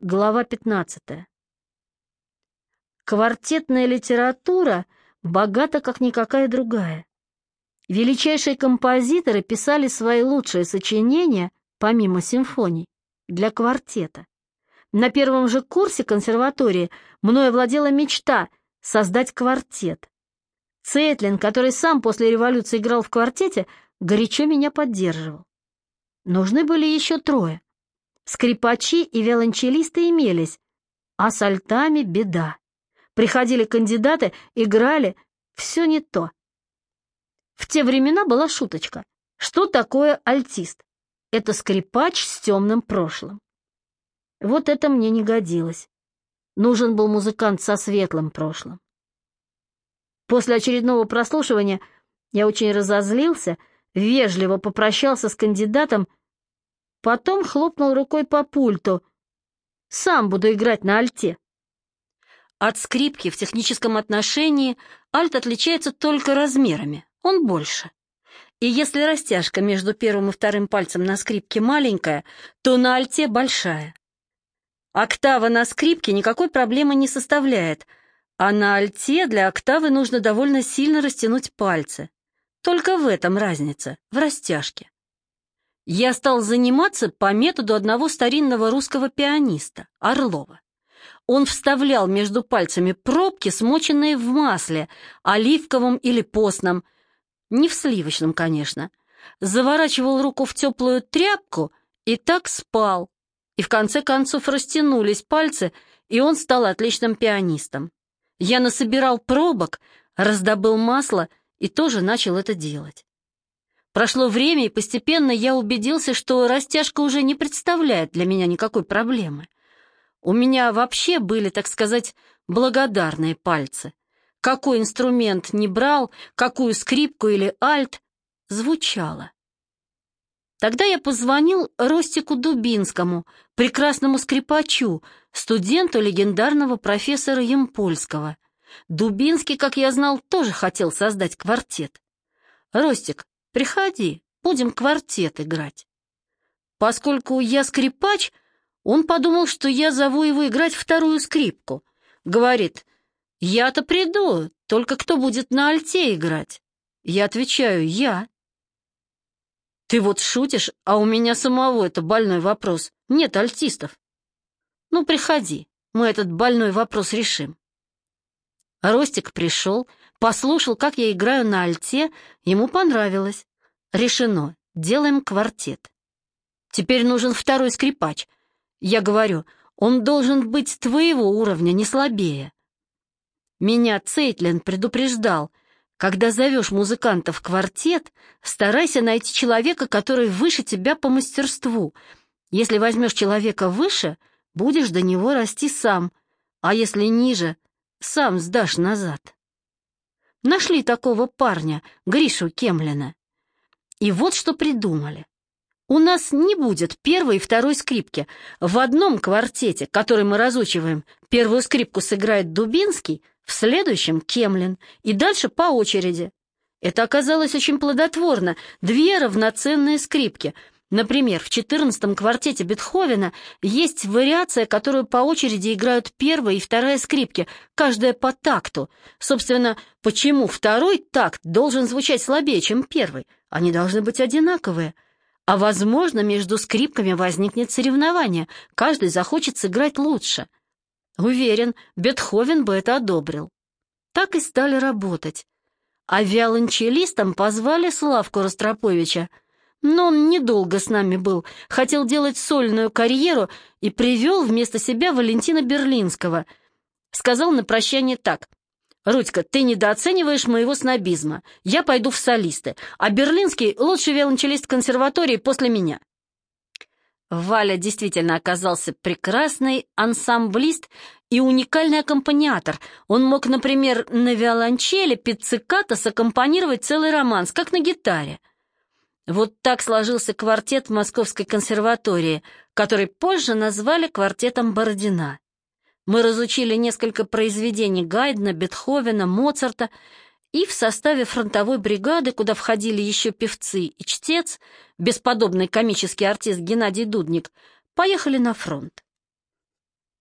Глава 15. Квартетная литература богата, как никакая другая. Величайшие композиторы писали свои лучшие сочинения, помимо симфоний, для квартета. На первом же курсе консерватории мною владела мечта создать квартет. Цейтлин, который сам после революции играл в квартете, горячо меня поддерживал. Нужны были еще трое. Скрипачи и виолончелисты имелись, а с альтами беда. Приходили кандидаты, играли, все не то. В те времена была шуточка. Что такое альтист? Это скрипач с темным прошлым. Вот это мне не годилось. Нужен был музыкант со светлым прошлым. После очередного прослушивания я очень разозлился, вежливо попрощался с кандидатом Потом хлопнул рукой по пульту. «Сам буду играть на альте». От скрипки в техническом отношении альт отличается только размерами, он больше. И если растяжка между первым и вторым пальцем на скрипке маленькая, то на альте большая. Октава на скрипке никакой проблемы не составляет, а на альте для октавы нужно довольно сильно растянуть пальцы. Только в этом разница, в растяжке я стал заниматься по методу одного старинного русского пианиста, Орлова. Он вставлял между пальцами пробки, смоченные в масле, оливковом или постном, не в сливочном, конечно. Заворачивал руку в теплую тряпку и так спал. И в конце концов растянулись пальцы, и он стал отличным пианистом. Я насобирал пробок, раздобыл масло и тоже начал это делать. Прошло время, и постепенно я убедился, что растяжка уже не представляет для меня никакой проблемы. У меня вообще были, так сказать, благодарные пальцы. Какой инструмент не брал, какую скрипку или альт, звучало. Тогда я позвонил Ростику Дубинскому, прекрасному скрипачу, студенту легендарного профессора Емпольского. Дубинский, как я знал, тоже хотел создать квартет. «Ростик, Приходи, будем квартет играть. Поскольку я скрипач, он подумал, что я зову его играть вторую скрипку. Говорит, я-то приду, только кто будет на альте играть? Я отвечаю, я. Ты вот шутишь, а у меня самого это больной вопрос. Нет альтистов. Ну, приходи, мы этот больной вопрос решим. Ростик пришел, послушал, как я играю на альте, ему понравилось. Решено, делаем квартет. Теперь нужен второй скрипач. Я говорю, он должен быть твоего уровня, не слабее. Меня Цейтлин предупреждал, когда зовешь музыканта в квартет, старайся найти человека, который выше тебя по мастерству. Если возьмешь человека выше, будешь до него расти сам, а если ниже, сам сдашь назад. Нашли такого парня, Гришу Кемлина. И вот что придумали. У нас не будет первой и второй скрипки. В одном квартете, который мы разучиваем, первую скрипку сыграет Дубинский, в следующем — Кемлин, и дальше по очереди. Это оказалось очень плодотворно. Две равноценные скрипки — Например, в 14-м квартете Бетховена есть вариация, которую по очереди играют первая и вторая скрипки, каждая по такту. Собственно, почему второй такт должен звучать слабее, чем первый? Они должны быть одинаковые. А, возможно, между скрипками возникнет соревнование, каждый захочет сыграть лучше. Уверен, Бетховен бы это одобрил. Так и стали работать. А виолончелистом позвали Славку Ростроповича — но он недолго с нами был, хотел делать сольную карьеру и привел вместо себя Валентина Берлинского. Сказал на прощание так. «Рудька, ты недооцениваешь моего снобизма. Я пойду в солисты, а Берлинский — лучший виолончелист консерватории после меня». Валя действительно оказался прекрасный ансамблист и уникальный аккомпаниатор. Он мог, например, на виолончели пицциката саккомпанировать целый романс, как на гитаре. Вот так сложился квартет Московской консерватории, который позже назвали квартетом Бородина. Мы разучили несколько произведений Гайдна, Бетховена, Моцарта, и в составе фронтовой бригады, куда входили еще певцы и чтец, бесподобный комический артист Геннадий Дудник, поехали на фронт.